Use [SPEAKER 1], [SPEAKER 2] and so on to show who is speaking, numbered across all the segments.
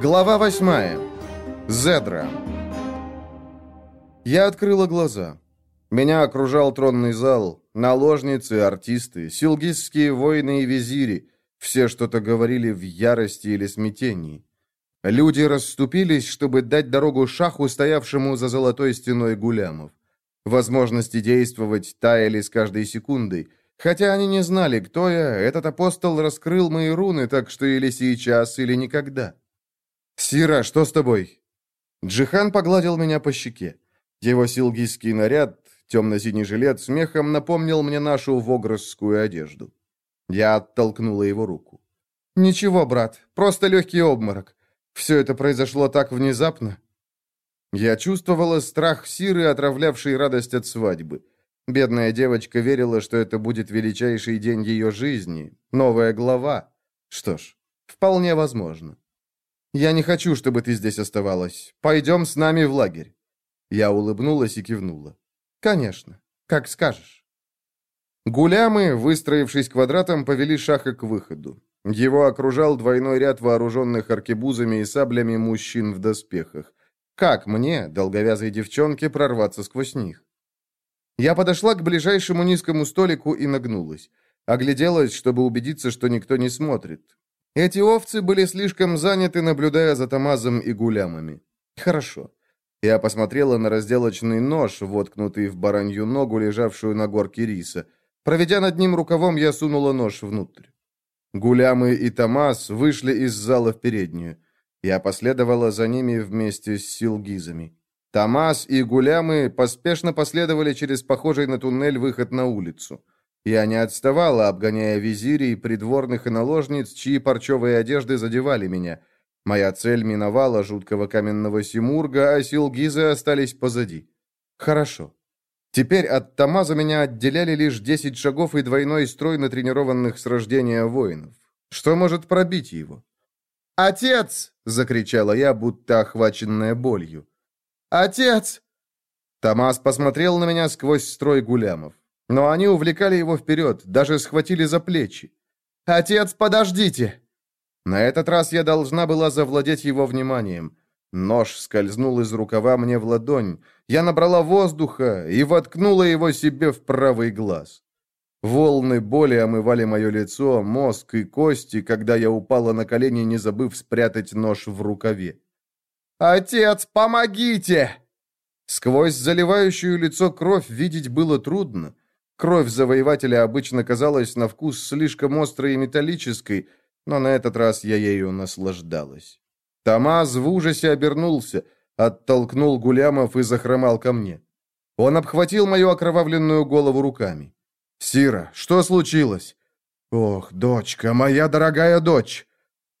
[SPEAKER 1] Глава восьмая. Зедра. Я открыла глаза. Меня окружал тронный зал, наложницы, артисты, силгизские воины и визири. Все что-то говорили в ярости или смятении. Люди расступились, чтобы дать дорогу шаху, стоявшему за золотой стеной гулямов. Возможности действовать таяли с каждой секундой. Хотя они не знали, кто я, этот апостол раскрыл мои руны, так что или сейчас, или никогда. «Сира, что с тобой?» Джихан погладил меня по щеке. Его силгийский наряд, темно-синий жилет, смехом напомнил мне нашу вогросскую одежду. Я оттолкнула его руку. «Ничего, брат, просто легкий обморок. Все это произошло так внезапно». Я чувствовала страх Сиры, отравлявший радость от свадьбы. Бедная девочка верила, что это будет величайший день ее жизни, новая глава. Что ж, вполне возможно. «Я не хочу, чтобы ты здесь оставалась. Пойдем с нами в лагерь». Я улыбнулась и кивнула. «Конечно. Как скажешь». Гулямы, выстроившись квадратом, повели Шаха к выходу. Его окружал двойной ряд вооруженных аркебузами и саблями мужчин в доспехах. Как мне, долговязой девчонке, прорваться сквозь них? Я подошла к ближайшему низкому столику и нагнулась. Огляделась, чтобы убедиться, что никто не смотрит. Эти овцы были слишком заняты, наблюдая за Тамазом и гулямами. Хорошо. Я посмотрела на разделочный нож, воткнутый в баранью ногу, лежавшую на горке риса. Проведя над ним рукавом, я сунула нож внутрь. Гулямы и Тамаз вышли из зала в переднюю. Я последовала за ними вместе с силгизами. Тамаз и Гулямы поспешно последовали через похожий на туннель выход на улицу. Я не отставала, обгоняя визирей, придворных и наложниц, чьи парчевые одежды задевали меня. Моя цель миновала жуткого каменного Симурга, а Силгизы остались позади. Хорошо. Теперь от Тамаза меня отделяли лишь десять шагов и двойной строй натренированных с рождения воинов. Что может пробить его? «Отец!» — закричала я, будто охваченная болью. «Отец!» Тамаз посмотрел на меня сквозь строй гулямов. Но они увлекали его вперед, даже схватили за плечи. «Отец, подождите!» На этот раз я должна была завладеть его вниманием. Нож скользнул из рукава мне в ладонь. Я набрала воздуха и воткнула его себе в правый глаз. Волны боли омывали мое лицо, мозг и кости, когда я упала на колени, не забыв спрятать нож в рукаве. «Отец, помогите!» Сквозь заливающую лицо кровь видеть было трудно. Кровь завоевателя обычно казалась на вкус слишком острой и металлической, но на этот раз я ею наслаждалась. Тамаз в ужасе обернулся, оттолкнул Гулямов и захромал ко мне. Он обхватил мою окровавленную голову руками. «Сира, что случилось?» «Ох, дочка, моя дорогая дочь!»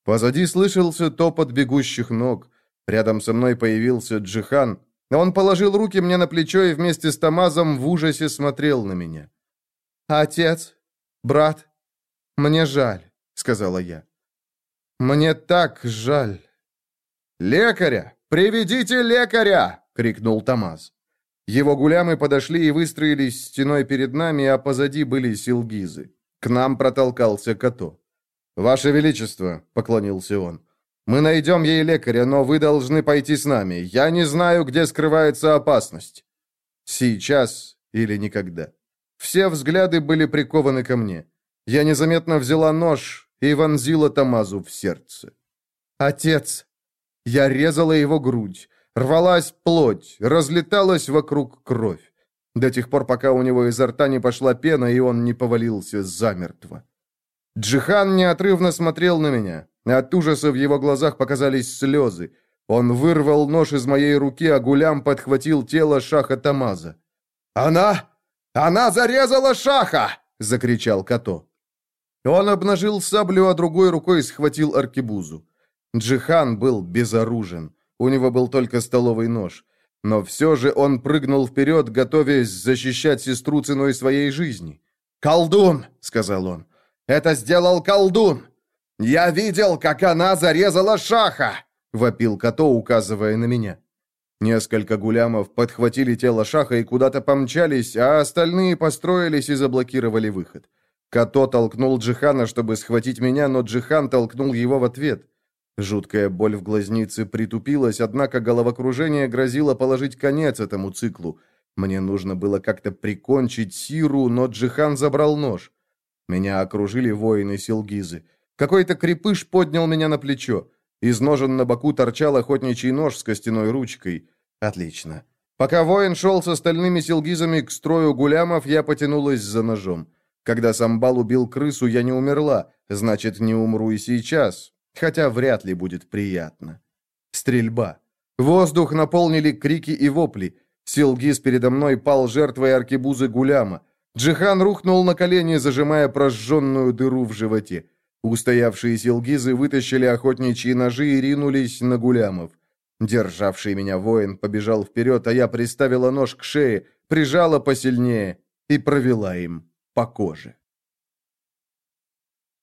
[SPEAKER 1] Позади слышался топот бегущих ног. Рядом со мной появился Джихан, он положил руки мне на плечо и вместе с Тамазом в ужасе смотрел на меня. «Отец, брат, мне жаль», — сказала я. «Мне так жаль». «Лекаря! Приведите лекаря!» — крикнул Тамаз. Его гулямы подошли и выстроились стеной перед нами, а позади были силгизы. К нам протолкался Като. «Ваше Величество!» — поклонился он. Мы найдем ей лекаря, но вы должны пойти с нами. Я не знаю, где скрывается опасность. Сейчас или никогда. Все взгляды были прикованы ко мне. Я незаметно взяла нож и вонзила Тамазу в сердце. Отец! Я резала его грудь. Рвалась плоть, разлеталась вокруг кровь. До тех пор, пока у него изо рта не пошла пена, и он не повалился замертво. Джихан неотрывно смотрел на меня. От ужаса в его глазах показались слезы. Он вырвал нож из моей руки, а Гулям подхватил тело Шаха Тамаза. «Она! Она зарезала Шаха!» — закричал Като. Он обнажил саблю, а другой рукой схватил аркебузу. Джихан был безоружен. У него был только столовый нож. Но все же он прыгнул вперед, готовясь защищать сестру ценой своей жизни. «Колдун!» — сказал он. «Это сделал колдун! «Я видел, как она зарезала Шаха!» — вопил Като, указывая на меня. Несколько гулямов подхватили тело Шаха и куда-то помчались, а остальные построились и заблокировали выход. Като толкнул Джихана, чтобы схватить меня, но Джихан толкнул его в ответ. Жуткая боль в глазнице притупилась, однако головокружение грозило положить конец этому циклу. Мне нужно было как-то прикончить Сиру, но Джихан забрал нож. Меня окружили воины Силгизы. Какой-то крепыш поднял меня на плечо. Из ножен на боку торчал охотничий нож с костяной ручкой. Отлично. Пока воин шел с остальными силгизами к строю гулямов, я потянулась за ножом. Когда Самбал убил крысу, я не умерла, значит, не умру и сейчас, хотя вряд ли будет приятно. Стрельба. Воздух наполнили крики и вопли. Силгиз передо мной пал жертвой аркебузы Гуляма. Джихан рухнул на колени, зажимая прожженную дыру в животе. Устоявшие силгизы вытащили охотничьи ножи и ринулись на Гулямов. Державший меня воин побежал вперед, а я приставила нож к шее, прижала посильнее и провела им по коже.